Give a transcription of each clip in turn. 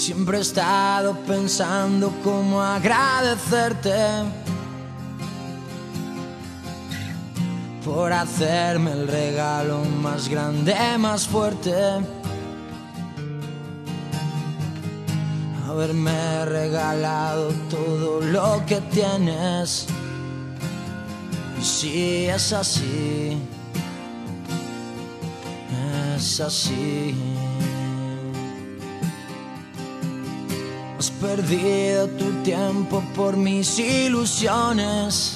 Siempre he estado pensando cómo agradecerte por hacerme el regalo más grande, más fuerte. Haberme regalado todo lo que tienes. Y si es así, es así. Has perdido tu tiempo por mis ilusiones.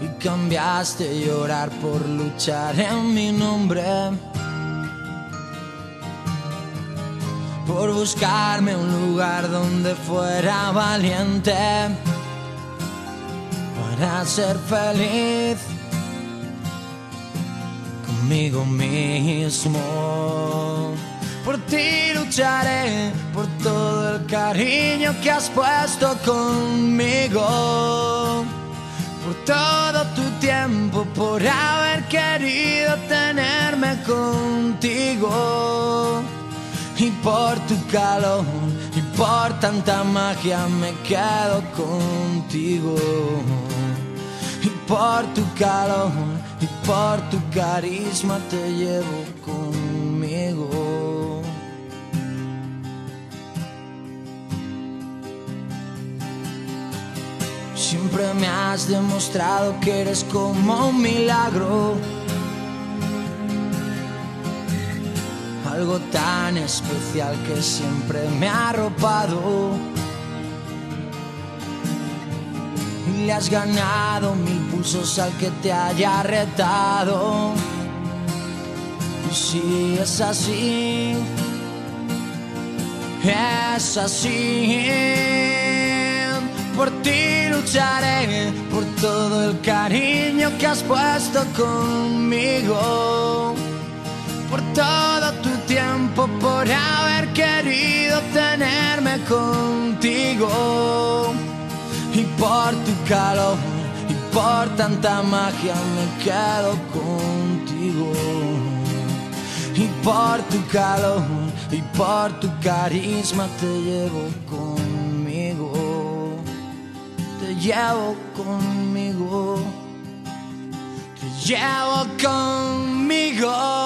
Y cambiaste llorar por luchar en mi nombre. Por buscarme un lugar donde fuera valiente. Para ser feliz conmigo mismo. Por ti lucharé, por todo el cariño que has puesto conmigo. Por todo tu tiempo, por haber querido tenerme contigo. Y por tu calor, y por tanta magia me quedo contigo. Y por tu calor, y por tu carisma te llevo conmigo. Siempre me has demostrado que eres como un milagro. Algo tan especial que siempre me ha arropado. Y le has ganado mil pulsos al que te haya retado. Y si es así, es así. Por ti por todo el cariño que has puesto conmigo. Por todo tu tiempo, por haber querido tenerme contigo. Y por tu calor, y por tanta magia me quedo contigo. Y por tu calor, y por tu carisma te llevo conmigo llevo conmigo, te llevo conmigo.